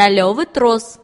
сталевый трос.